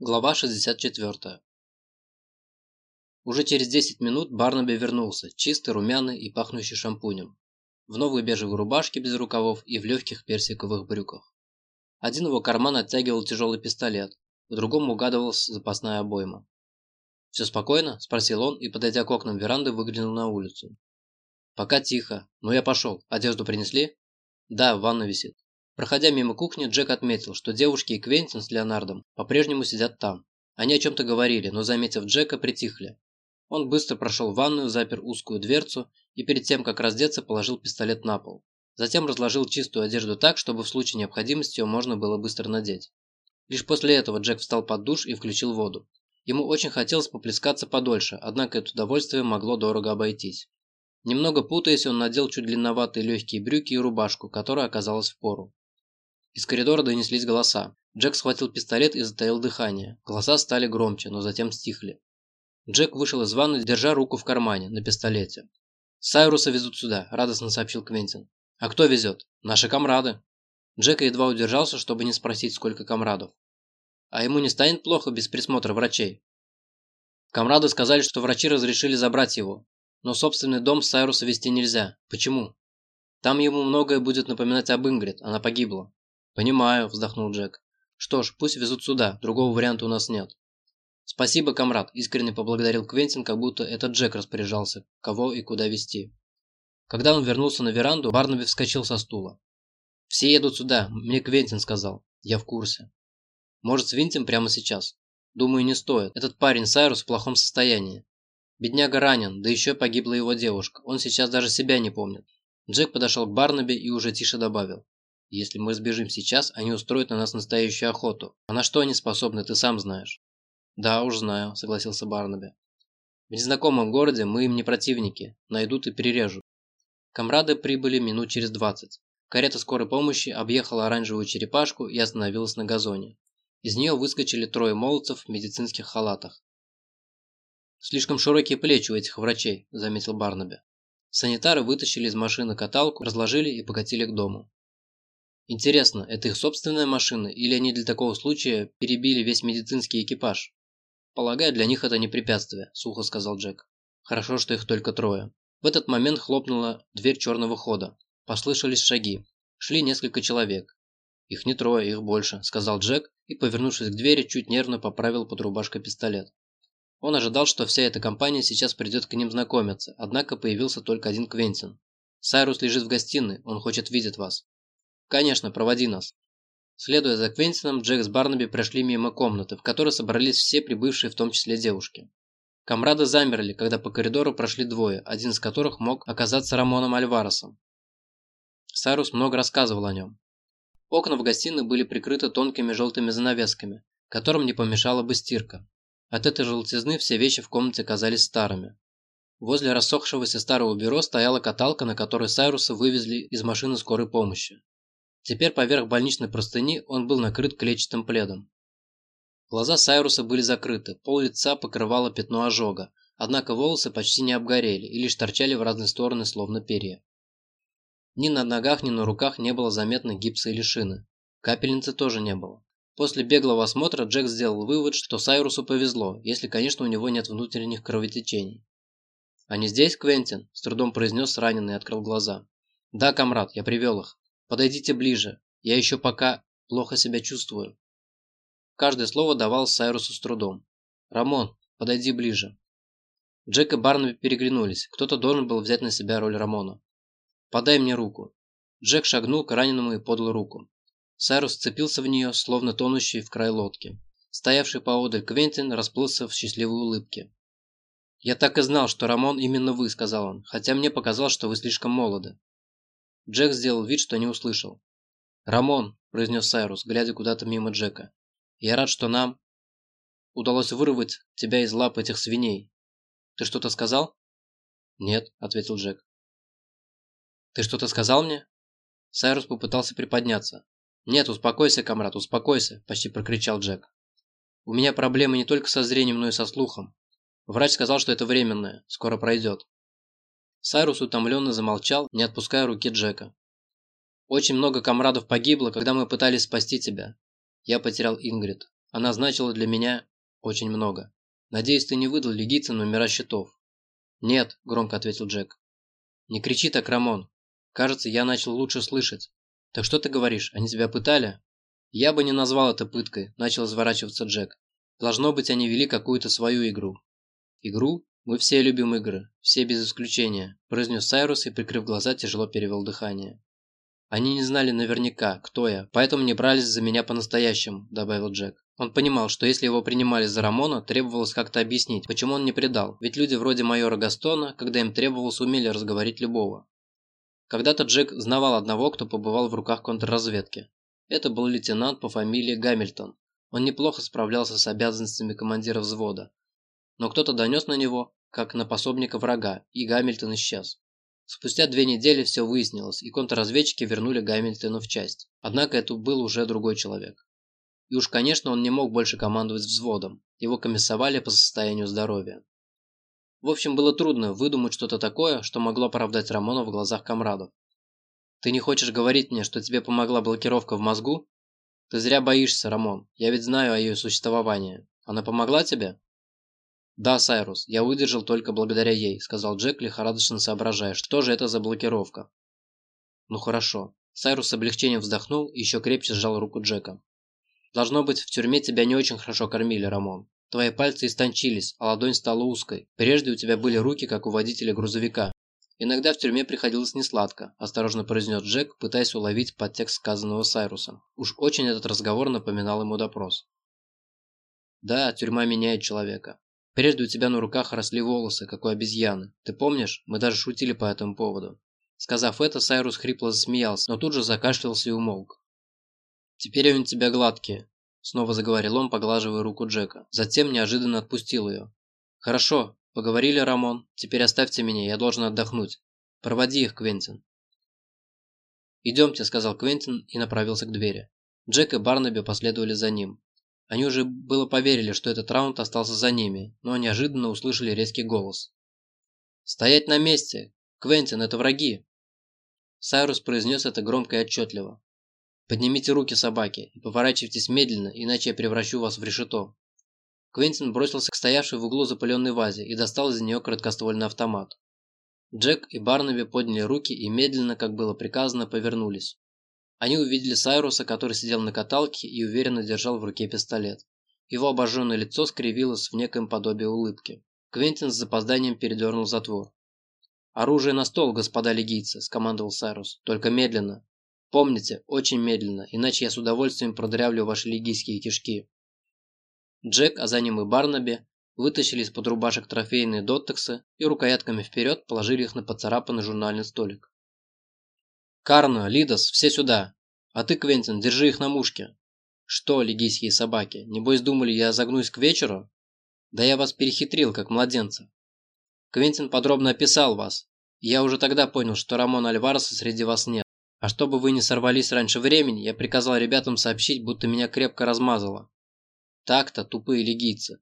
Глава 64. Уже через 10 минут Барнаби вернулся, чистый, румяный и пахнущий шампунем. В новой бежевой рубашке без рукавов и в легких персиковых брюках. Один его карман оттягивал тяжелый пистолет, в другом угадывалась запасная обойма. «Все спокойно?» – спросил он и, подойдя к окнам веранды, выглянул на улицу. «Пока тихо. Но я пошел. Одежду принесли?» «Да, в ванной висит». Проходя мимо кухни, Джек отметил, что девушки и Квентин с Леонардом по-прежнему сидят там. Они о чем-то говорили, но, заметив Джека, притихли. Он быстро прошел в ванную, запер узкую дверцу и перед тем, как раздеться, положил пистолет на пол. Затем разложил чистую одежду так, чтобы в случае необходимости ее можно было быстро надеть. Лишь после этого Джек встал под душ и включил воду. Ему очень хотелось поплескаться подольше, однако это удовольствие могло дорого обойтись. Немного путаясь, он надел чуть длинноватые легкие брюки и рубашку, которая оказалась в пору. Из коридора донеслись голоса. Джек схватил пистолет и затаил дыхание. Голоса стали громче, но затем стихли. Джек вышел из ванны, держа руку в кармане, на пистолете. «Сайруса везут сюда», – радостно сообщил Квентин. «А кто везет?» «Наши комрады». Джек едва удержался, чтобы не спросить, сколько комрадов. «А ему не станет плохо без присмотра врачей?» Комрады сказали, что врачи разрешили забрать его. Но собственный дом Сайруса вести нельзя. Почему? Там ему многое будет напоминать об Ингрид, она погибла. «Понимаю», – вздохнул Джек. «Что ж, пусть везут сюда, другого варианта у нас нет». «Спасибо, комрад», – искренне поблагодарил Квентин, как будто это Джек распоряжался, кого и куда везти. Когда он вернулся на веранду, Барнаби вскочил со стула. «Все едут сюда, мне Квентин сказал. Я в курсе. Может, свинтим прямо сейчас? Думаю, не стоит. Этот парень Сайрус в плохом состоянии. Бедняга ранен, да еще погибла его девушка. Он сейчас даже себя не помнит». Джек подошел к Барнаби и уже тише добавил. Если мы сбежим сейчас, они устроят на нас настоящую охоту. А на что они способны, ты сам знаешь. Да, уж знаю, согласился Барнаби. В незнакомом городе мы им не противники. Найдут и перережут. Комрады прибыли минут через двадцать. Карета скорой помощи объехала оранжевую черепашку и остановилась на газоне. Из нее выскочили трое молодцев в медицинских халатах. «Слишком широкие плечи у этих врачей», – заметил Барнаби. Санитары вытащили из машины каталку, разложили и покатили к дому. Интересно, это их собственная машина или они для такого случая перебили весь медицинский экипаж? Полагаю, для них это не препятствие, сухо сказал Джек. Хорошо, что их только трое. В этот момент хлопнула дверь черного хода. Послышались шаги. Шли несколько человек. «Их не трое, их больше», – сказал Джек и, повернувшись к двери, чуть нервно поправил под рубашкой пистолет. Он ожидал, что вся эта компания сейчас придет к ним знакомиться, однако появился только один Квентин. «Сайрус лежит в гостиной, он хочет видеть вас». «Конечно, проводи нас». Следуя за Квентином, Джек с Барнаби прошли мимо комнаты, в которой собрались все прибывшие, в том числе девушки. Комрады замерли, когда по коридору прошли двое, один из которых мог оказаться Рамоном Альваресом. Сайрус много рассказывал о нем. Окна в гостиной были прикрыты тонкими желтыми занавесками, которым не помешала бы стирка. От этой желтизны все вещи в комнате казались старыми. Возле рассохшегося старого бюро стояла каталка, на которой Сайруса вывезли из машины скорой помощи. Теперь поверх больничной простыни он был накрыт клетчатым пледом. Глаза Сайруса были закрыты, пол лица покрывало пятно ожога, однако волосы почти не обгорели и лишь торчали в разные стороны, словно перья. Ни на ногах, ни на руках не было заметно гипса или шины. Капельницы тоже не было. После беглого осмотра Джек сделал вывод, что Сайрусу повезло, если, конечно, у него нет внутренних кровотечений. «Они здесь, Квентин?» – с трудом произнес раненый и открыл глаза. «Да, комрад, я привел их. Подойдите ближе. Я еще пока плохо себя чувствую. Каждое слово давал Сайрусу с трудом. «Рамон, подойди ближе». Джек и Барнаби переглянулись. Кто-то должен был взять на себя роль Рамона. «Подай мне руку». Джек шагнул к раненому и подал руку. Сайрус сцепился в нее, словно тонущий в край лодки. Стоявший поодаль Квентин расплылся в счастливой улыбке. «Я так и знал, что Рамон именно вы», — сказал он, «хотя мне показалось, что вы слишком молоды». Джек сделал вид, что не услышал. «Рамон», – произнес Сайрус, глядя куда-то мимо Джека, – «я рад, что нам удалось вырвать тебя из лап этих свиней. Ты что-то сказал?» «Нет», – ответил Джек. «Ты что-то сказал мне?» Сайрус попытался приподняться. «Нет, успокойся, комрад, успокойся», – почти прокричал Джек. «У меня проблемы не только со зрением, но и со слухом. Врач сказал, что это временное, скоро пройдет. Сайрус утомленно замолчал, не отпуская руки Джека. «Очень много комрадов погибло, когда мы пытались спасти тебя. Я потерял Ингрид. Она значила для меня очень много. Надеюсь, ты не выдал легийцам номера счетов. Нет, громко ответил Джек. Не кричи так, Рамон. Кажется, я начал лучше слышать. Так что ты говоришь, они тебя пытали? Я бы не назвал это пыткой, начал изворачиваться Джек. Должно быть, они вели какую-то свою игру. Игру? Мы все любим игры, все без исключения, произнес Сайрус и, прикрыв глаза, тяжело перевел дыхание. Они не знали наверняка, кто я, поэтому не брались за меня по-настоящему, добавил Джек. Он понимал, что если его принимали за Рамона, требовалось как-то объяснить, почему он не предал, ведь люди вроде майора Гастона, когда им требовалось, умели разговорить любого. Когда-то Джек знавал одного, кто побывал в руках контрразведки. Это был лейтенант по фамилии Гамильтон. Он неплохо справлялся с обязанностями командира взвода. Но кто-то донес на него, как на пособника врага, и Гамильтон исчез. Спустя две недели все выяснилось, и контрразведчики вернули Гамильтона в часть. Однако это был уже другой человек. И уж, конечно, он не мог больше командовать взводом. Его комиссовали по состоянию здоровья. В общем, было трудно выдумать что-то такое, что могло оправдать Рамона в глазах комрадов. «Ты не хочешь говорить мне, что тебе помогла блокировка в мозгу?» «Ты зря боишься, Рамон. Я ведь знаю о ее существовании. Она помогла тебе?» «Да, Сайрус, я выдержал только благодаря ей», – сказал Джек, лихорадочно соображая, что же это за блокировка. «Ну хорошо». Сайрус с облегчением вздохнул и еще крепче сжал руку Джека. Должно быть, в тюрьме тебя не очень хорошо кормили, Рамон. Твои пальцы истончились, а ладонь стала узкой. Прежде у тебя были руки, как у водителя грузовика. Иногда в тюрьме приходилось несладко, осторожно произнес Джек, пытаясь уловить подтекст сказанного Сайрусом. Уж очень этот разговор напоминал ему допрос. Да, тюрьма меняет человека. Прежде у тебя на руках росли волосы, как у обезьяны. Ты помнишь? Мы даже шутили по этому поводу. Сказав это, Сайрус хрипло засмеялся, но тут же закашлялся и умолк. «Теперь они у тебя гладкие», – снова заговорил он, поглаживая руку Джека. Затем неожиданно отпустил ее. «Хорошо, поговорили, Рамон. Теперь оставьте меня, я должен отдохнуть. Проводи их, Квентин». «Идемте», – сказал Квентин и направился к двери. Джек и Барнаби последовали за ним. Они уже было поверили, что этот раунд остался за ними, но неожиданно услышали резкий голос. «Стоять на месте! Квентин, это враги!» Сайрус произнес это громко и отчетливо. «Поднимите руки, собаки, и поворачивайтесь медленно, иначе я превращу вас в решето». Квентин бросился к стоявшей в углу запыленной вазе и достал из нее короткоствольный автомат. Джек и Барнаби подняли руки и медленно, как было приказано, повернулись. Они увидели Сайруса, который сидел на каталке и уверенно держал в руке пистолет. Его обожженное лицо скривилось в некоем подобии улыбки. Квентин с запозданием передернул затвор. «Оружие на стол, господа легийцы», – скомандовал Сайрус. «Только медленно. Помните, очень медленно, иначе я с удовольствием продырявлю ваши лигийские кишки. Джек, а за ним и Барнаби, вытащили из-под рубашек трофейные доттексы и рукоятками вперед положили их на поцарапанный журнальный столик. «Карна, Лидос, все сюда! А ты, Квентин, держи их на мушке!» «Что, лигийские собаки, небось думали, я загнусь к вечеру?» «Да я вас перехитрил, как младенца!» Квентин подробно описал вас. Я уже тогда понял, что Рамона Альвареса среди вас нет. А чтобы вы не сорвались раньше времени, я приказал ребятам сообщить, будто меня крепко размазало. Так-то, тупые легийцы.